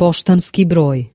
Poštanski broj.